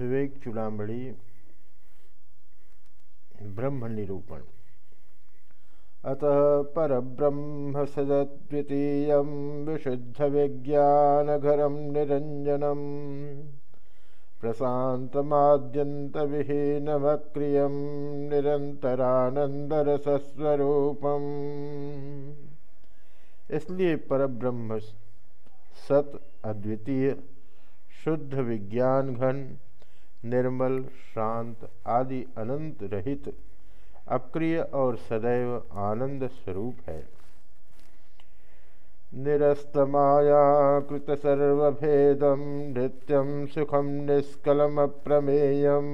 विवेक चूड़ामणि ब्रह्म निरूपण अतः परब्रह्म सदद्वितीय विशुद्ध विज्ञानघरम निरंजनम प्रशातमाद्यंत विहीनमक्रिय निरंतरानंदरसस्वरूपम इसलिए परब्रह्म सत अद्वितीय शुद्ध विज्ञान घन निर्मल, शांत आदि अनंत रहित अक्रिय और सदैव आनंद स्वरूप है। निरस्तमायाकृत सर्वभेदम नृत्यम सुखम निष्कलम प्रमेयम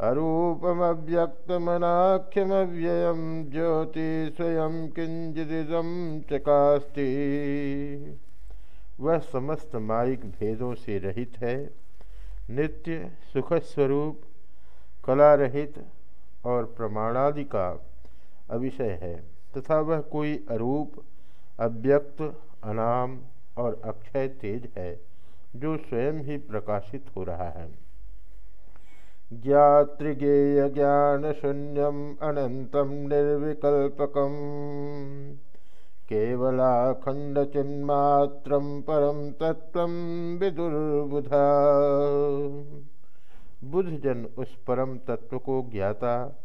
अरूपमव्यक्तमनाख्यमव्ययं, ज्योति स्वयं किंचिदम चकास्ति। वह समस्त माइक भेदों से रहित है। नित्य सुखस्वरूप कला रहित और प्रमाणादि का अविषय है, तथा वह कोई अरूप, अव्यक्त, अनाम और अक्षय तेज है, जो स्वयं ही प्रकाशित हो रहा है। ज्ञातृगेय ज्ञान शून्यम अनंतम निर्विकल्पकम। केवलाखंड चिन्मात्र परम तत्व विदुर्बुधा। बुद्धजन उस परम तत्व को ज्ञाता,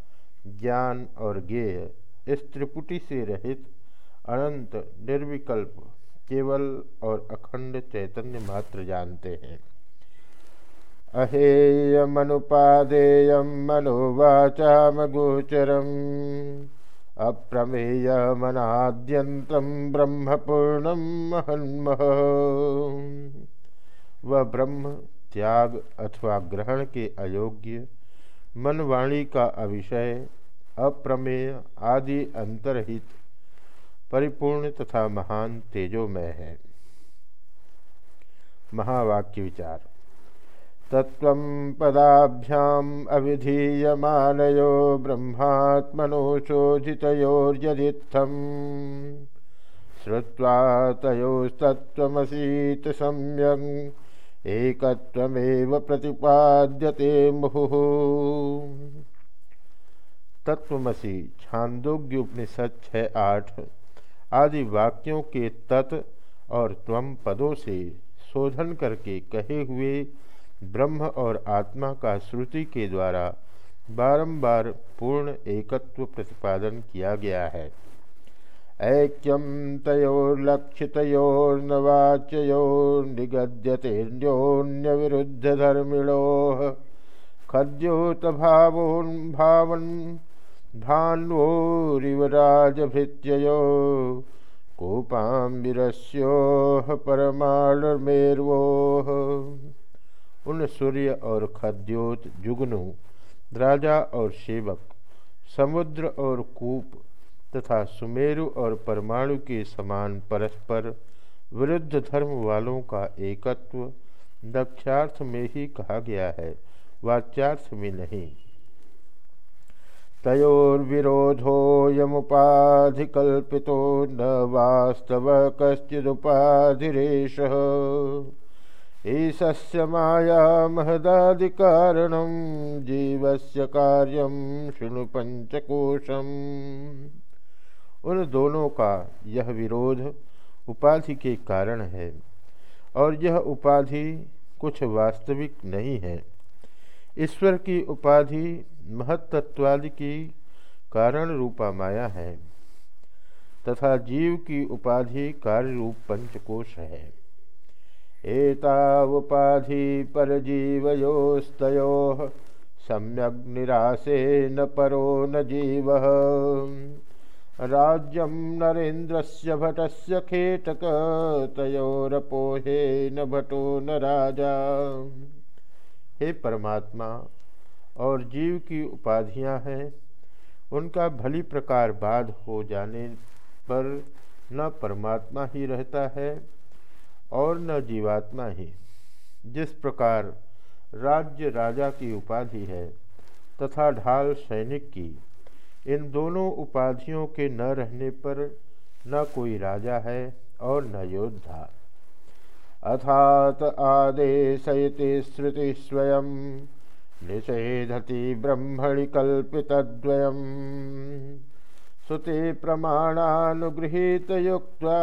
ज्ञान और ज्ञेय इस त्रिपुटी से रहित अनंत निर्विकल्प केवल और अखंड चैतन्य मात्र जानते हैं। अहेयमनुपादेय मनोवाचामगोचरम्। अप्रमेयमनाद्यन्तं ब्रह्मपूर्णं महन्मह। वह ब्रह्म, त्याग अथवा ग्रहण के अयोग्य, मनवाणी का अविषय, अप्रमेय आदि अंतरहित, परिपूर्ण तथा महान तेजोमय है। महावाक्य विचार। तत्व पदाभ्याम अविधीयमानयो ब्रह्मात्मनो शोधितोर्यदित्थम श्रुवा तयोस्तत्वमसीत सम्यक एकत्वमेव प्रतिपाद्यते मुहुः। तत्वमसी छांदोग्य उपनिषद छः आठ, आदि वाक्यों के तत् और त्वम पदों से शोधन करके कहे हुए ब्रह्म और आत्मा का श्रुति के द्वारा बारंबार पूर्ण एकत्व प्रतिपादन किया गया है। ऐक्यम तयोर्लक्षितयोर्नवाच्योर्निगद्यतेऽन्योन्य विरुद्ध धर्मिणो खद्योत भावोन् भावन भान्वोरिव राजभृत्ययो कोपाम्बिरस्योह परमाणुर्मेर्वोह उन सूर्य और खद्योत जुगनू, राजा और सेवक, समुद्र और कूप तथा सुमेरु और परमाणु के समान परस्पर विरुद्ध धर्म वालों का एकत्व दक्षार्थ में ही कहा गया है, वाच्यार्थ में नहीं। तयोर्विरोधो यमुपाधिकल्पितो न वास्तव कश्चिदुपाधिरेश माया महदादिकारणं जीवस्य कार्यं शृणु पंचकोशम। उन दोनों का यह विरोध उपाधि के कारण है, और यह उपाधि कुछ वास्तविक नहीं है। ईश्वर की उपाधि महत्त्वादि की कारण रूपा माया है, तथा जीव की उपाधि कार्य रूप पंचकोश है। एतावुपाधि परजीवयोस्तयोः सम्यग् निरासे न परो न जीव। राज्यम नरेन्द्रस्य भटस्य खेटक तयोरपोहे न भटो न राजा। हे परमात्मा, और जीव की उपाधियाँ हैं, उनका भली प्रकार बाध हो जाने पर न परमात्मा ही रहता है और न जीवात्मा ही। जिस प्रकार राज्य राजा की उपाधि है तथा ढाल सैनिक की, इन दोनों उपाधियों के न रहने पर न कोई राजा है और न योद्धा। अथात आदेशयति श्रुति स्वयं, निषेधति ब्रह्मणि कल्पितद्वयम् श्रुति प्रमाणानुगृहीतयुक्त्वा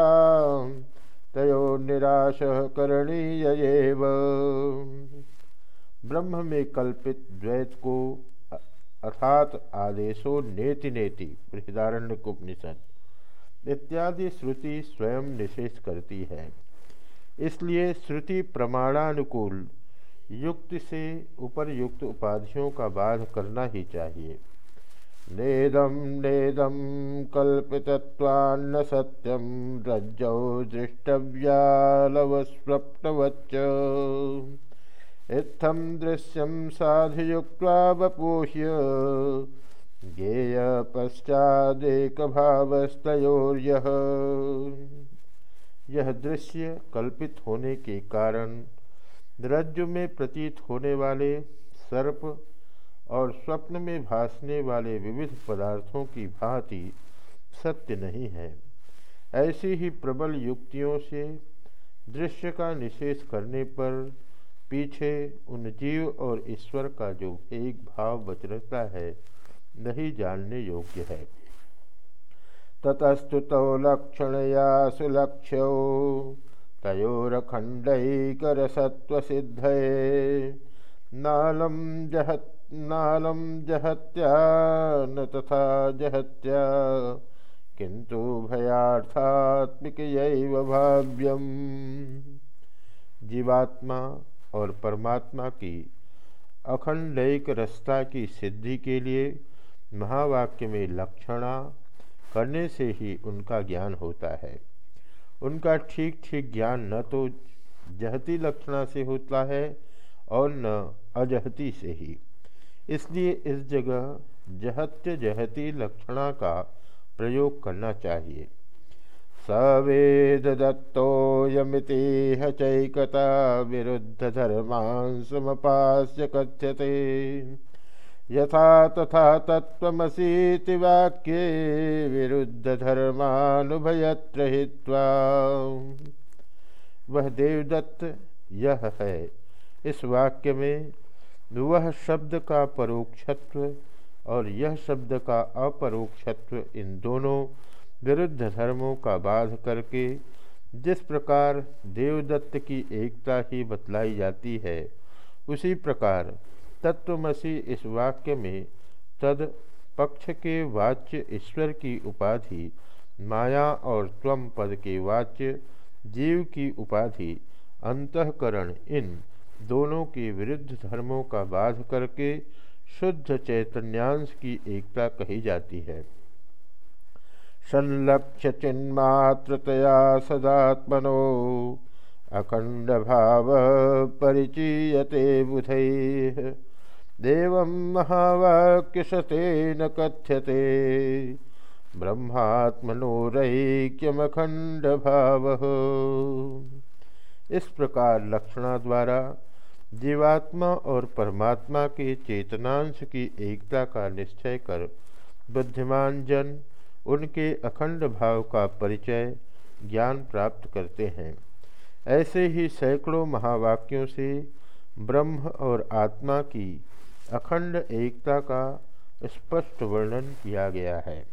तयो निराश करणीय ब्रह्म में कल्पित द्वैत को अर्थात आदेशो नेति नेति बृहदारण्य उपनिषद इत्यादि श्रुति स्वयं निषेध करती है। इसलिए श्रुति प्रमाणानुकूल, युक्त से उपरयुक्त उपाधियों का बाध करना ही चाहिए। नेदम नेदम कल्पितत्वान्न सत्यम रज्जौ दृष्टव्यालवस्वप्नवच्च। इत्थम दृश्यम साधुयुक्त्वा वपोह्य ज्ञेय पश्चादेक भावस्तयोर्यः यह दृश्य कल्पित होने के कारण रज्जु में प्रतीत होने वाले सर्प और स्वप्न में भासने वाले विविध पदार्थों की भांति सत्य नहीं है। ऐसी ही प्रबल युक्तियों से दृश्य का निषेध करने पर पीछे उन जीव और ईश्वर का जो एक भाव बच रहता है, नहीं जानने योग्य है। ततस्तुत लक्षण ततस्तु तो लक्षणया सत्व तयोरखंडकरसत्वसिद्धये नालम जहत नालम जहत्या, न तथा जहत्या। किंतु भयार्थात्मिक भाव्यम। जीवात्मा और परमात्मा की अखंडयिक रस्ता की सिद्धि के लिए महावाक्य में लक्षणा करने से ही उनका ज्ञान होता है। उनका ठीक ठीक ज्ञान न तो जहती लक्षणा से होता है और न अजहती से ही। इसलिए इस जगह जहत्य जहती लक्षणा का प्रयोग करना चाहिए। सवेद दत्तोयमिति चैकता विरुद्ध धर्मांसमपास्य कथ्यते। यथा तथा तत्वमसीति वाक्ये विरुद्ध धर्मानुभयत्र वह देवदत्त यह है। इस वाक्य में वह शब्द का परोक्षत्व और यह शब्द का अपरोक्षत्व इन दोनों विरुद्ध धर्मों का बाध करके जिस प्रकार देवदत्त की एकता ही बतलाई जाती है, उसी प्रकार तत्वमसी इस वाक्य में तद पक्ष के वाच्य ईश्वर की उपाधि, माया और त्वम पद के वाच्य जीव की उपाधि, अंतकरण इन दोनों के विरुद्ध धर्मों का बाध करके शुद्ध चैतन्यांश की एकता कही जाती है। संलक्ष्य चिन्मात्रतया सदात्मनो, अखंड भाव परिचीयते बुध। देव महावाक्य न कथ्यते ब्रह्मात्मनोरैक्यमखंड भाव इस प्रकार लक्षणा द्वारा जीवात्मा और परमात्मा के चेतनांश की एकता का निश्चय कर बुद्धिमान जन उनके अखंड भाव का परिचय ज्ञान प्राप्त करते हैं। ऐसे ही सैकड़ों महावाक्यों से ब्रह्म और आत्मा की अखंड एकता का स्पष्ट वर्णन किया गया है।